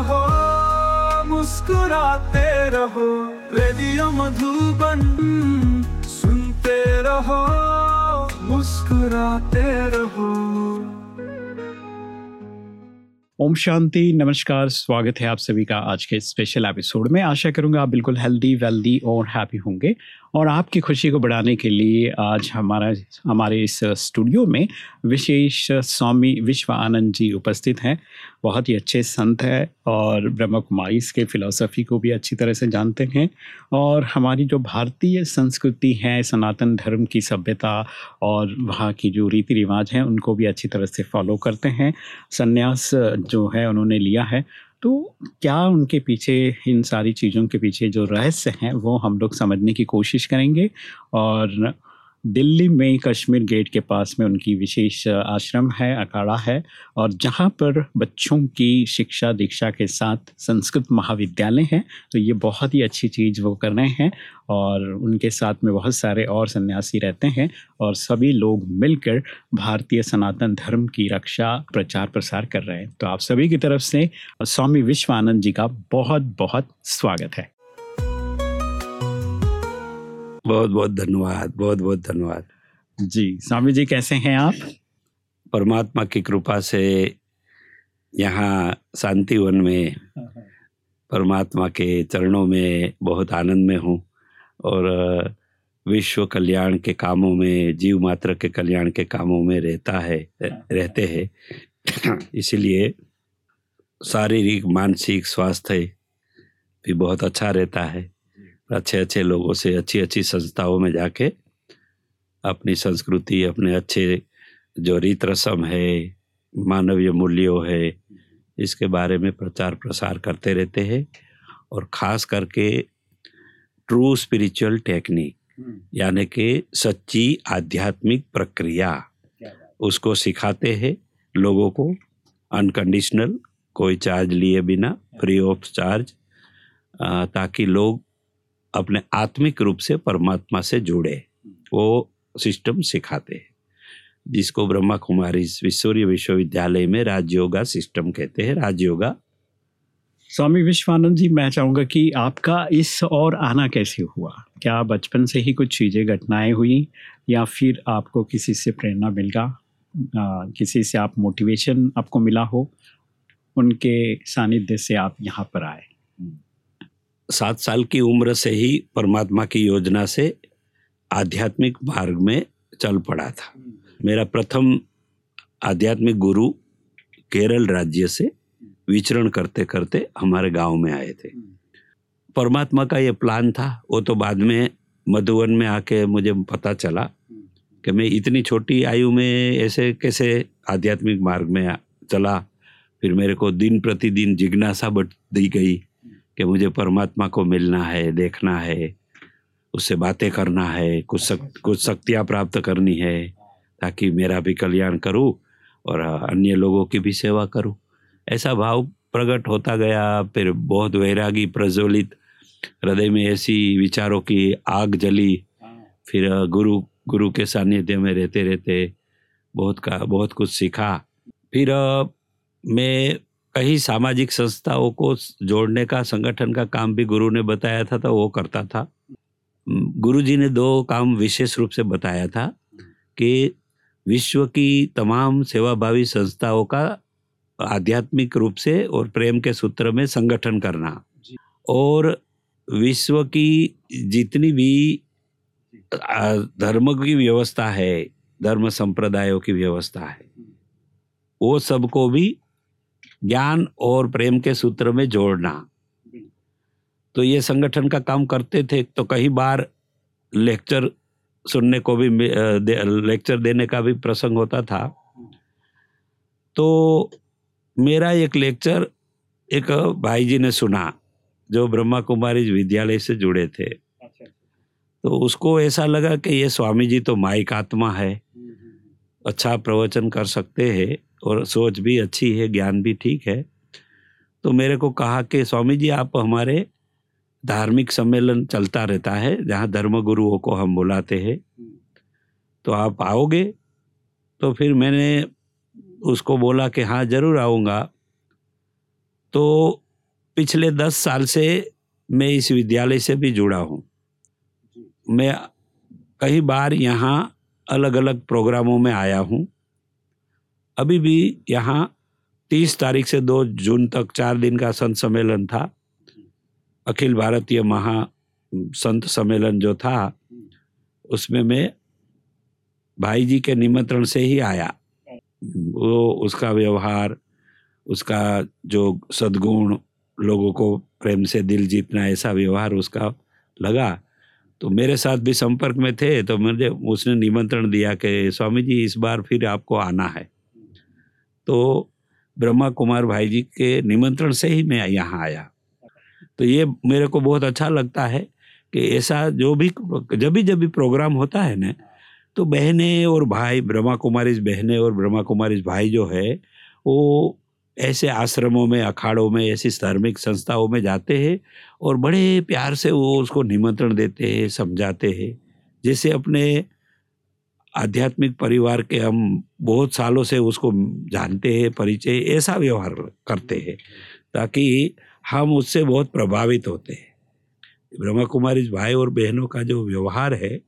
रहो, मुस्कुराते रहो, रेडियो मधुबन सुनते रहो, मुस्कुराते रहो। ओम शांति, नमस्कार, स्वागत है आप सभी का आज के स्पेशल एपिसोड में। आशा करूँगा आप बिल्कुल हेल्दी वेल्दी और हैप्पी होंगे। और आपकी खुशी को बढ़ाने के लिए आज हमारा, हमारे इस स्टूडियो में विशेष स्वामी विश्व आनंद जी उपस्थित हैं। बहुत ही अच्छे संत हैं और ब्रह्म कुमारी के फिलोसफी को भी अच्छी तरह से जानते हैं। और हमारी जो भारतीय संस्कृति है, सनातन धर्म की सभ्यता और वहाँ की जो रीति रिवाज हैं, उनको भी अच्छी तरह से फॉलो करते हैं। संन्यास जो है, उन्होंने लिया है। तो क्या उनके पीछे, इन सारी चीज़ों के पीछे जो रहस्य हैं, वो हम लोग समझने की कोशिश करेंगे और दिल्ली में कश्मीर गेट के पास में उनकी विशेष आश्रम है, अखाड़ा है और जहाँ पर बच्चों की शिक्षा दीक्षा के साथ संस्कृत महाविद्यालय है तो ये बहुत ही अच्छी चीज़ वो कर रहे हैं और उनके साथ में बहुत सारे और सन्यासी रहते हैं और सभी लोग मिलकर भारतीय सनातन धर्म की रक्षा, प्रचार प्रसार कर रहे हैं। तो आप सभी की तरफ़ से स्वामी विश्वानंद जी का बहुत बहुत स्वागत है। बहुत बहुत धन्यवाद बहुत बहुत धन्यवाद। जी स्वामी जी कैसे हैं आप? परमात्मा की कृपा से यहाँ शांतिवन में परमात्मा के चरणों में बहुत आनंद में हूँ और विश्व कल्याण के कामों में जीव मात्र के कल्याण के कामों में रहता है रहते हैं। इसलिए शारीरिक मानसिक स्वास्थ्य भी बहुत अच्छा रहता है। अच्छे अच्छे लोगों से अच्छी अच्छी संस्थाओं में जाके अपनी संस्कृति अपने अच्छे जो रीत रसम है मानवीय मूल्यों है इसके बारे में प्रचार प्रसार करते रहते हैं और ख़ास करके ट्रू स्पिरिचुअल टेक्निक यानी कि सच्ची आध्यात्मिक प्रक्रिया उसको सिखाते हैं लोगों को। अनकंडीशनल कोई चार्ज लिए बिना फ्री ऑफ़ चार्ज ताकि लोग अपने आत्मिक रूप से परमात्मा से जुड़े। वो सिस्टम सिखाते हैं। जिसको ब्रह्मा कुमारी विश्वरीय विश्वविद्यालय में राजयोगा सिस्टम कहते हैं राजयोगा। स्वामी विश्वानंद जी मैं चाहूँगा कि आपका इस और आना कैसे हुआ? क्या बचपन से ही कुछ चीज़ें घटनाएँ हुई या फिर आपको किसी से प्रेरणा मिल गया किसी से आप मोटिवेशन आपको मिला हो? उनके सानिध्य से आप यहाँ पर आए। सात साल की उम्र से ही परमात्मा की योजना से आध्यात्मिक मार्ग में चल पड़ा था। मेरा प्रथम आध्यात्मिक गुरु केरल राज्य से विचरण करते करते हमारे गाँव में आए थे। परमात्मा का ये प्लान था। वो तो बाद में मधुवन में आके मुझे पता चला कि मैं इतनी छोटी आयु में ऐसे कैसे आध्यात्मिक मार्ग में चला। फिर मेरे को दिन प्रतिदिन जिज्ञासा बढ़ दी गई। कि मुझे परमात्मा को मिलना है देखना है उससे बातें करना है कुछ सक, कुछ शक्तियाँ प्राप्त करनी है ताकि मेरा भी कल्याण करूँ और अन्य लोगों की भी सेवा करूँ। ऐसा भाव प्रकट होता गया फिर बहुत वैरागी प्रज्वलित हृदय में ऐसी विचारों की आग जली। फिर गुरु गुरु के सानिध्य में रहते रहते बहुत का बहुत कुछ सीखा। फिर मैं कई सामाजिक संस्थाओं को जोड़ने का संगठन का काम भी गुरु ने बताया था तो वो करता था। गुरु जी ने दो काम विशेष रूप से बताया था कि विश्व की तमाम सेवाभावी संस्थाओं का आध्यात्मिक रूप से और प्रेम के सूत्र में संगठन करना और विश्व की जितनी भी धर्म की व्यवस्था है धर्म संप्रदायों की व्यवस्था है वो सबको भी ज्ञान और प्रेम के सूत्र में जोड़ना। तो ये संगठन का काम करते थे तो कई बार लेक्चर सुनने को भी दे, लेक्चर देने का भी प्रसंग होता था। तो मेरा एक लेक्चर एक भाई जी ने सुना जो ब्रह्मा कुमारी विद्यालय से जुड़े थे। तो उसको ऐसा लगा कि ये स्वामी जी तो माइक आत्मा है। अच्छा प्रवचन कर सकते हैं। और सोच भी अच्छी है ज्ञान भी ठीक है। तो मेरे को कहा कि स्वामी जी आप हमारे धार्मिक सम्मेलन चलता रहता है जहाँ धर्म गुरुओं को हम बुलाते हैं। तो आप आओगे? तो फिर मैंने उसको बोला कि हाँ ज़रूर आऊँगा। तो पिछले दस साल से मैं इस विद्यालय से भी जुड़ा हूँ। मैं कई बार यहाँ अलग अलग प्रोग्रामों में आया हूँ। अभी भी यहाँ तीस तारीख से दो जून तक चार दिन का संत सम्मेलन था। अखिल भारतीय महा संत सम्मेलन जो था, उसमें मैं भाई जी के निमंत्रण से ही आया। वो उसका व्यवहार, उसका जो सद्गुण लोगों को प्रेम से दिल जीतना, ऐसा व्यवहार उसका लगा। तो मेरे साथ भी संपर्क में थे तो मुझे, उसने निमंत्रण दिया कि, स्वामी जी, इस बार फिर आपको आना है। तो ब्रह्मा कुमार भाई जी के निमंत्रण से ही मैं यहाँ आया। तो ये मेरे को बहुत अच्छा लगता है कि ऐसा जो भी जब भी जब भी प्रोग्राम होता है ना तो बहनें और भाई, ब्रह्मा कुमारी बहनें और ब्रह्मा कुमारी भाई जो है, वो ऐसे आश्रमों में, अखाड़ों में, ऐसी धार्मिक संस्थाओं में जाते हैं और बड़े प्यार से वो उसको निमंत्रण देते हैं, समझाते हैं। जैसे अपने आध्यात्मिक परिवार के हम बहुत सालों से उसको जानते हैं परिचय ऐसा व्यवहार करते हैं ताकि हम उससे बहुत प्रभावित होते हैं। ब्रह्मा कुमारी भाई और बहनों का जो व्यवहार है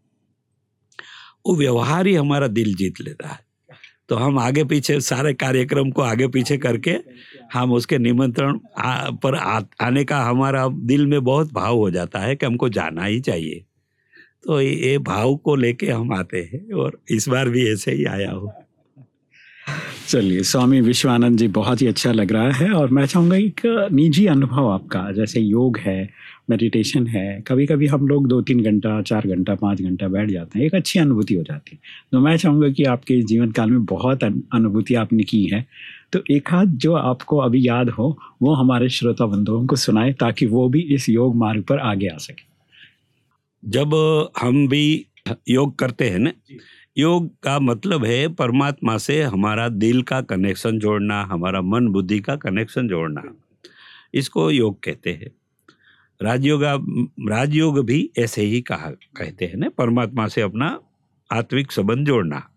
वो व्यवहार ही हमारा दिल जीत लेता है। तो हम आगे पीछे सारे कार्यक्रम को आगे पीछे करके हम उसके निमंत्रण पर आ, आने का हमारा दिल में बहुत भाव हो जाता है कि हमको जाना ही चाहिए। तो ये भाव को लेके हम आते हैं और इस बार भी ऐसे ही आया हो। चलिए, स्वामी विश्वानंद जी, बहुत ही अच्छा लग रहा है और मैं चाहूँगा एक निजी अनुभव आपका, जैसे योग है मेडिटेशन है कभी कभी हम लोग दो तीन घंटा, चार घंटा, पाँच घंटा बैठ जाते हैं, एक अच्छी अनुभूति हो जाती है। तो मैं चाहूँगा कि आपके जीवन काल में बहुत अनुभूति आपने की है। तो एक हाथ जो आपको अभी याद हो, वो हमारे श्रोता बंधुओं को सुनाए ताकि वो भी इस योग मार्ग पर आगे आ सके। जब हम भी योग करते हैं ना योग का मतलब है परमात्मा से हमारा दिल का कनेक्शन जोड़ना हमारा मन बुद्धि का कनेक्शन जोड़ना। इसको योग कहते हैं। राजयोग राजयोग भी ऐसे ही कहा कहते हैं ना परमात्मा से अपना आत्विक संबंध जोड़ना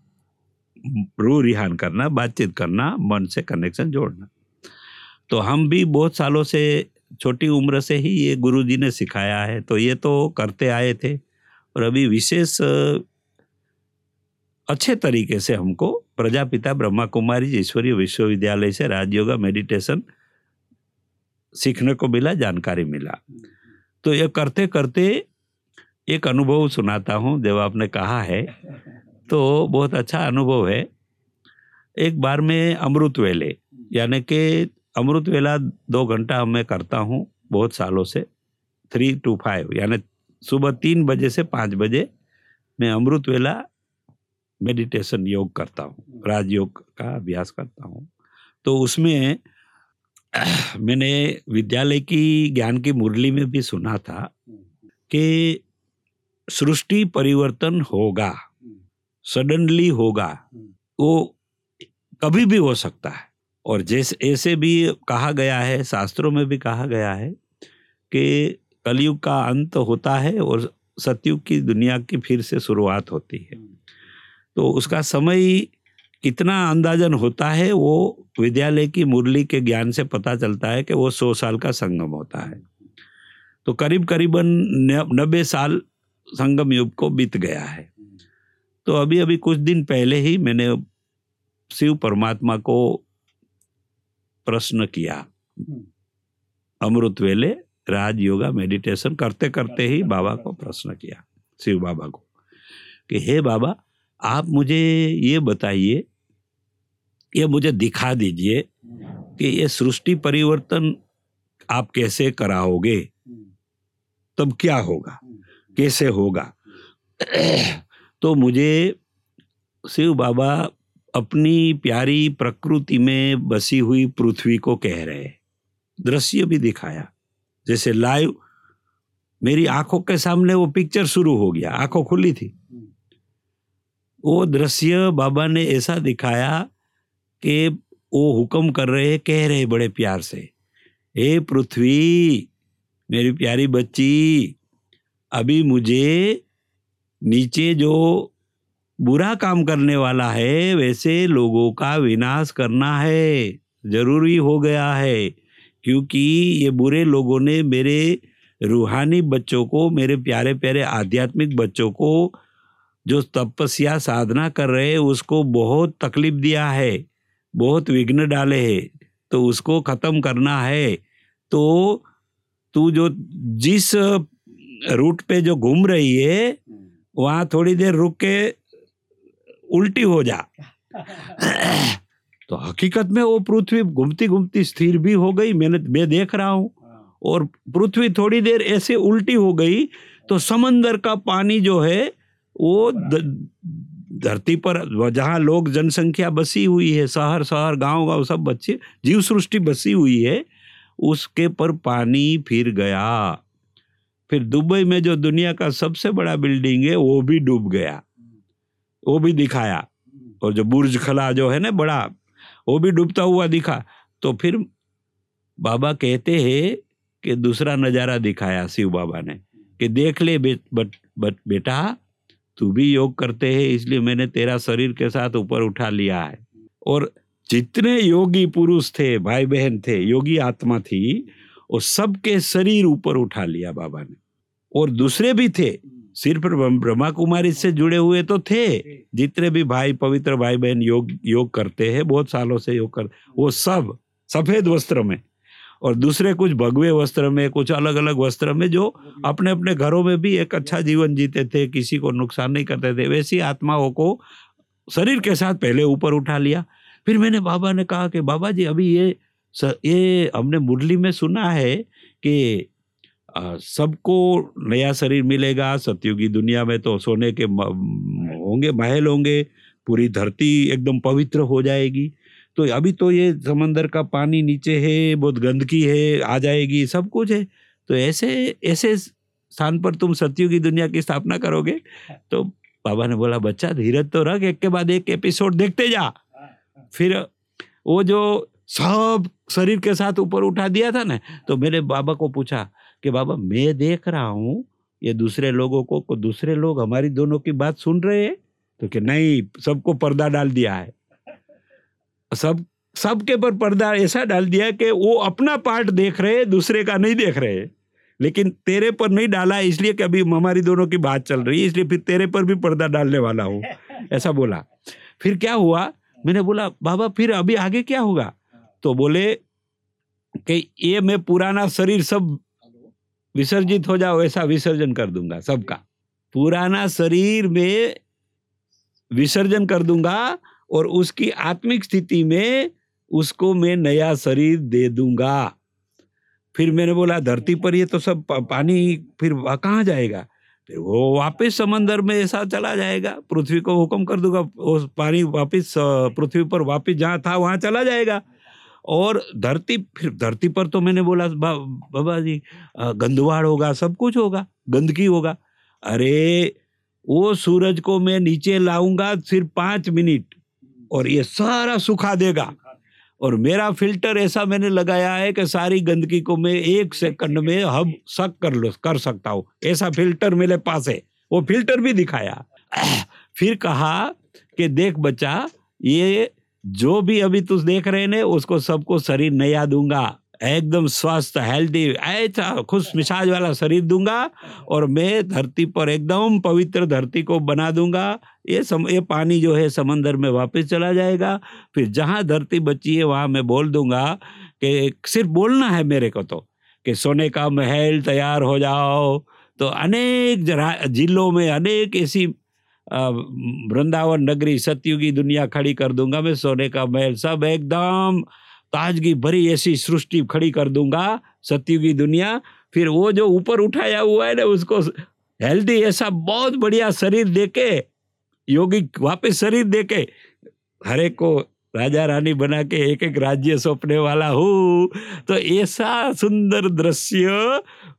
रू रिहान करना बातचीत करना मन से कनेक्शन जोड़ना। तो हम भी बहुत सालों से छोटी उम्र से ही ये गुरु जी ने सिखाया है तो ये तो करते आए थे। और अभी विशेष अच्छे तरीके से हमको प्रजापिता ब्रह्मा कुमारी ईश्वरीय विश्वविद्यालय से राजयोगा मेडिटेशन सीखने को मिला, जानकारी मिला। तो ये करते करते एक अनुभव सुनाता हूँ, जब आपने कहा है तो बहुत अच्छा अनुभव है। एक बार में अमृत वेले, यानी कि अमृत वेला दो घंटा मैं करता हूँ बहुत सालों से थ्री टू फाइव यानी सुबह तीन बजे से पाँच बजे मैं अमृत वेला मेडिटेशन योग करता हूँ राजयोग का अभ्यास करता हूँ। तो उसमें मैंने विद्यालय की ज्ञान की मुरली में भी सुना था कि सृष्टि परिवर्तन होगा सडनली होगा वो कभी भी हो सकता है। और जैसे, ऐसे भी कहा गया है, शास्त्रों में भी कहा गया है कि कलयुग का अंत होता है और सतयुग की दुनिया की फिर से शुरुआत होती है। तो उसका समय कितना अंदाजन होता है, वो विद्यालय की मुरली के ज्ञान से पता चलता है कि वो सौ साल का संगम होता है। तो करीब करीबन नब्बे साल संगम युग को बीत गया है। तो अभी अभी कुछ दिन पहले ही मैंने शिव परमात्मा को प्रश्न किया। अमृत वेले राज योगा मेडिटेशन करते करते ही बाबा को प्रश्न किया। शिव बाबा को कि हे बाबा आप मुझे ये बताइए ये मुझे दिखा दीजिए कि ये सृष्टि परिवर्तन आप कैसे कराओगे? तब क्या होगा? कैसे होगा? तो मुझे शिव बाबा अपनी प्यारी प्रकृति में बसी हुई पृथ्वी को कह रहे दृश्य भी दिखाया। जैसे लाइव मेरी आँखों के सामने वो पिक्चर शुरू हो गया। आँखों खुली थी। वो दृश्य बाबा ने ऐसा दिखाया कि वो हुक्म कर रहे कह रहे बड़े प्यार से, हे पृथ्वी, मेरी प्यारी बच्ची, अभी मुझे नीचे जो बुरा काम करने वाला है वैसे लोगों का विनाश करना है ज़रूरी हो गया है क्योंकि ये बुरे लोगों ने मेरे रूहानी बच्चों को मेरे प्यारे प्यारे आध्यात्मिक बच्चों को जो तपस्या साधना कर रहे हैं उसको बहुत तकलीफ़ दिया है बहुत विघ्न डाले हैं तो उसको खत्म करना है। तो तू जो जिस रूट पे जो घूम रही है वहाँ थोड़ी देर रुक के उल्टी हो जा। तो हकीकत में वो पृथ्वी घूमती घूमती स्थिर भी हो गई मैंने मैं देख रहा हूँ। और पृथ्वी थोड़ी देर ऐसे उल्टी हो गई तो समंदर का पानी जो है वो धरती पर जहाँ लोग जनसंख्या बसी हुई है शहर शहर गाँव गाँव सब बच्चे जीव सृष्टि बसी हुई है उसके पर पानी फिर गया। फिर दुबई में जो दुनिया का सबसे बड़ा बिल्डिंग है वो भी डूब गया। वो भी दिखाया। और जो बुर्ज खला जो है ना बड़ा वो भी डूबता हुआ दिखा। तो फिर बाबा कहते हैं कि दूसरा नज़ारा दिखाया शिव बाबा ने कि देख ले बे, बट, बट, बेटा तू भी योग करते हैं इसलिए मैंने तेरा शरीर के साथ ऊपर उठा लिया है। और जितने योगी पुरुष थे भाई बहन थे योगी आत्मा थी और सबके शरीर ऊपर उठा लिया बाबा ने। और दूसरे भी थे सिर्फ़ ब्रह्मा कुमारी से जुड़े हुए तो थे। जितने भी भाई पवित्र भाई बहन योग योग करते हैं बहुत सालों से योग कर वो सब सफ़ेद वस्त्र में और दूसरे कुछ भगवे वस्त्र में कुछ अलग अलग वस्त्र में जो अपने अपने घरों में भी एक अच्छा जीवन जीते थे किसी को नुकसान नहीं करते थे। वैसी आत्माओं को शरीर के साथ पहले ऊपर उठा लिया। फिर मैंने बाबा ने कहा कि बाबा जी अभी ये ये हमने मुरली में सुना है कि सबको नया शरीर मिलेगा, सतयुगी दुनिया में तो सोने के होंगे, महल होंगे, पूरी धरती एकदम पवित्र हो जाएगी। तो अभी तो ये समंदर का पानी नीचे है, बहुत गंदगी है, आ जाएगी, सब कुछ है। तो ऐसे ऐसे स्थान पर तुम सत्यों की दुनिया की स्थापना करोगे तो बाबा ने बोला, बच्चा, धीरज तो रख, एक के बाद एक एपिसोड देखते जा। फिर वो जो सब शरीर के साथ ऊपर उठा दिया था ना तो मेरे बाबा को पूछा कि बाबा मैं देख रहा हूँ ये दूसरे लोगों को, को दूसरे लोग हमारी दोनों की बात सुन रहे हैं तो कि नहीं सबको पर्दा डाल दिया है। सब सबके पर पर्दा ऐसा डाल दिया कि वो अपना पार्ट देख रहे दूसरे का नहीं देख रहे लेकिन तेरे पर नहीं डाला इसलिए कि अभी हमारी दोनों की बात चल रही है इसलिए फिर तेरे पर भी पर्दा डालने वाला हूँ। ऐसा बोला। फिर क्या हुआ? मैंने बोला बाबा फिर अभी आगे क्या होगा? तो बोले कि ये मैं पुराना शरीर सब विसर्जित हो जाओ, ऐसा विसर्जन कर दूँगा सबका। पुराना शरीर में विसर्जन कर दूँगा और उसकी आत्मिक स्थिति में उसको मैं नया शरीर दे दूँगा। फिर मैंने बोला, धरती पर ये तो सब पानी फिर कहाँ जाएगा? फिर वो वापस समंदर में ऐसा चला जाएगा, पृथ्वी को हुक्म कर दूँगा, वो पानी वापस पृथ्वी पर वापस जहाँ था वहाँ चला जाएगा। और धरती फिर धरती पर तो मैंने बोला बा, बाबा जी गंदवाड़ होगा सब कुछ होगा गंदगी होगा। अरे वो सूरज को मैं नीचे लाऊँगा सिर्फ़ पाँच मिनट और ये सारा सुखा देगा। और मेरा फ़िल्टर ऐसा मैंने लगाया है कि सारी गंदगी को मैं एक सेकंड में हब सक कर लो कर सकता हूँ। ऐसा फ़िल्टर मेरे पास है। वो फ़िल्टर भी दिखाया। फिर कहा कि देख बच्चा ये जो भी अभी तुझ देख रहे ने, उसको सबको शरीर नया दूँगा। एकदम स्वस्थ हेल्दी ऐसा खुश मिसाज वाला शरीर दूँगा और मैं धरती पर एकदम पवित्र धरती को बना दूँगा। ये सम, ये पानी जो है समंदर में वापस चला जाएगा। फिर जहाँ धरती बची है, वहाँ मैं बोल दूँगा कि सिर्फ़ बोलना है मेरे को तो कि सोने का महल तैयार हो जाओ। तो अनेक जिलों में अनेक ऐसी वृंदावन नगरी सतयुगी दुनिया खड़ी कर दूँगा मैं, सोने का महल सब एकदम ताजगी भरी ऐसी सृष्टि खड़ी कर दूँगा सतयुगी दुनिया। फिर वो जो ऊपर उठाया हुआ है ना, उसको हेल्दी ऐसा बहुत बढ़िया शरीर देके, योगी वापस शरीर देके, हरे को राजा रानी बना के एक एक राज्य सौंपने वाला हूँ। तो ऐसा सुंदर दृश्य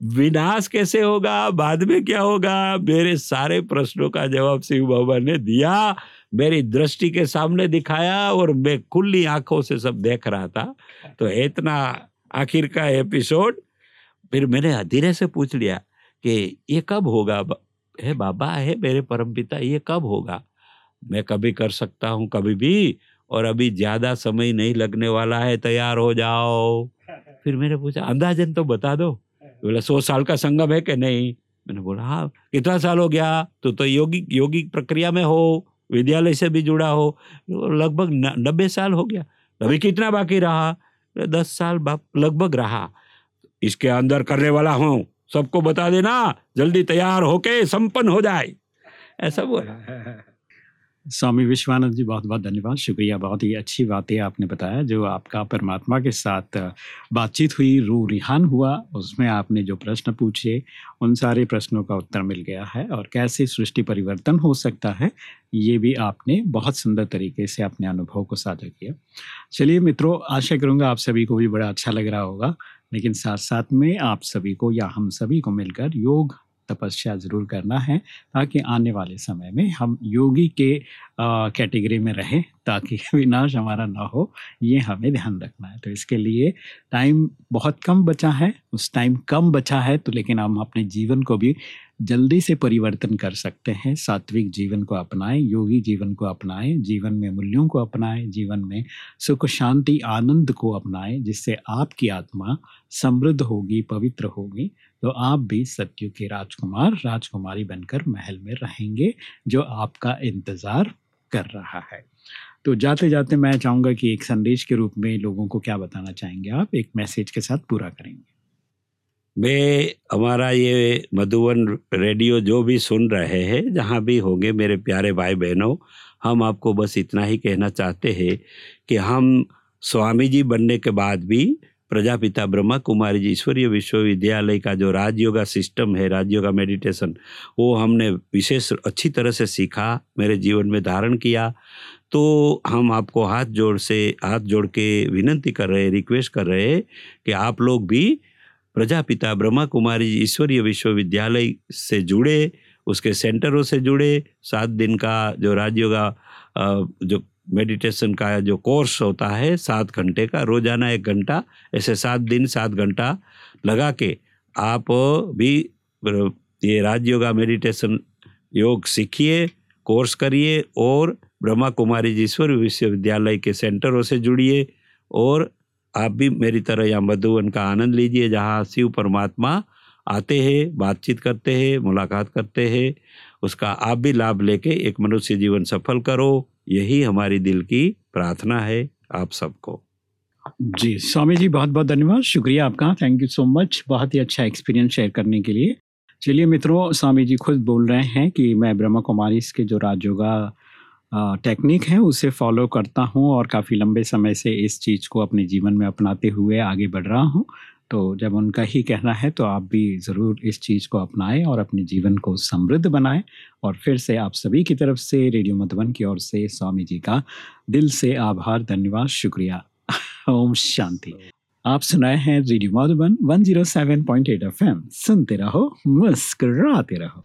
विनाश कैसे होगा? बाद में क्या होगा? मेरे सारे प्रश्नों का जवाब शिव बाबा ने दिया। मेरी दृष्टि के सामने दिखाया और मैं खुली आँखों से सब देख रहा था। तो इतना आखिर का एपिसोड। फिर मैंने धीरे से पूछ लिया कि ये कब होगा? है बाबा, है मेरे परमपिता, ये कब होगा? मैं कभी कर सकता हूँ, कभी भी। और अभी ज़्यादा समय नहीं लगने वाला है तैयार हो जाओ। फिर मैंने पूछा अंदाजन तो बता दो। बोला सौ साल का संगम है कि नहीं? मैंने बोला हाँ कितना साल हो गया? तो तो योगी योगी प्रक्रिया में हो विद्यालय से भी जुड़ा हो। लगभग नब्बे साल हो गया। अभी कितना बाकी रहा? दस साल लगभग रहा। इसके अंदर करने वाला हूँ। सबको बता देना जल्दी तैयार होके संपन्न हो जाए। ऐसा बोला। स्वामी विश्वानंद जी बहुत बहुत धन्यवाद। शुक्रिया, बहुत ही अच्छी बातें आपने बताया, जो आपका परमात्मा के साथ बातचीत हुई रू रिहान हुआ, उसमें आपने जो प्रश्न पूछे, उन सारे प्रश्नों का उत्तर मिल गया है और कैसे सृष्टि परिवर्तन हो सकता है, ये भी आपने बहुत सुंदर तरीके से अपने अनुभव को साझा किया। चलिए मित्रों, आशा करूँगा आप सभी को भी बड़ा अच्छा लग रहा होगा, लेकिन साथ साथ में आप सभी को या हम सभी को मिलकर योग तपस्या ज़रूर करना है ताकि आने वाले समय में हम योगी के कैटेगरी में रहें ताकि विनाश हमारा ना हो। ये हमें ध्यान रखना है। तो इसके लिए टाइम बहुत कम बचा है। उस टाइम कम बचा है तो लेकिन हम अपने जीवन को भी जल्दी से परिवर्तन कर सकते हैं। सात्विक जीवन को अपनाएँ, योगी जीवन को अपनाएँ, जीवन में मूल्यों को अपनाएँ, जीवन में सुख, शांति, आनंद को अपनाएँ, जिससे आपकी आत्मा समृद्ध होगी, पवित्र होगी। तो आप भी सत्यु के राजकुमार, राजकुमारी बनकर महल में रहेंगे, जो आपका इंतज़ार कर रहा है। तो जाते जाते मैं चाहूँगा कि एक संदेश के रूप में लोगों को क्या बताना चाहेंगे आप? एक मैसेज के साथ पूरा करेंगे। मैं, हमारा ये मधुबन रेडियो जो भी सुन रहे हैं, जहाँ भी होंगे मेरे प्यारे भाई बहनों हम आपको बस इतना ही कहना चाहते हैं कि हम स्वामी जी बनने के बाद भी प्रजापिता ब्रह्मा कुमारी जी ईश्वरीय विश्वविद्यालय का जो राजयोगा सिस्टम है, राजयोगा मेडिटेशन, वो हमने विशेष अच्छी तरह से सीखा, मेरे जीवन में धारण किया। तो हम आपको हाथ जोड़ से, हाथ जोड़ के विनंती कर रहे, रिक्वेस्ट कर रहे कि आप लोग भी प्रजापिता ब्रह्मा कुमारी जी ईश्वरीय विश्वविद्यालय से जुड़े, उसके सेंटरों से जुड़े, सात दिन का जो राजयोगा जो मेडिटेशन का जो कोर्स होता है सात घंटे का, रोज़ाना एक घंटा, ऐसे सात दिन, सात घंटा लगा के आप भी ये राजयोगा मेडिटेशन योग सीखिए, कोर्स करिए और ब्रह्मा कुमारी जीश्वर विश्वविद्यालय के सेंटरों से जुड़िए और आप भी मेरी तरह यहाँ मधुवन का आनंद लीजिए, जहाँ शिव परमात्मा आते हैं, बातचीत करते हैं, मुलाकात करते हैं, उसका आप भी लाभ लेके एक मनुष्य जीवन सफल करो, यही हमारी दिल की प्रार्थना है आप सबको। जी, स्वामी जी, बहुत बहुत धन्यवाद। शुक्रिया आपका थैंक यू सो मच बहुत ही अच्छा एक्सपीरियंस शेयर करने के लिए। चलिए मित्रों, स्वामी जी खुद बोल रहे हैं कि मैं ब्रह्मा कुमारी के जो राजयोगा टेक्निक है, उसे फॉलो करता हूँ और काफ़ी लंबे समय से इस चीज़ को अपने जीवन में अपनाते हुए आगे बढ़ रहा हूँ। तो जब उनका ही कहना है तो आप भी ज़रूर इस चीज़ को अपनाएँ और अपने जीवन को समृद्ध बनाएँ। और फिर से आप सभी की तरफ़ से रेडियो मधुबन की ओर से स्वामी जी का दिल से आभार, धन्यवाद, शुक्रिया। ओम शांति। आप सुनाए हैं रेडियो मधुबन 107.8 एफएम सुनते रहो, मुस्कराते रहो।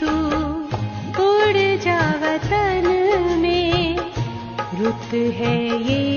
तू में। है ये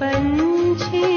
पंछी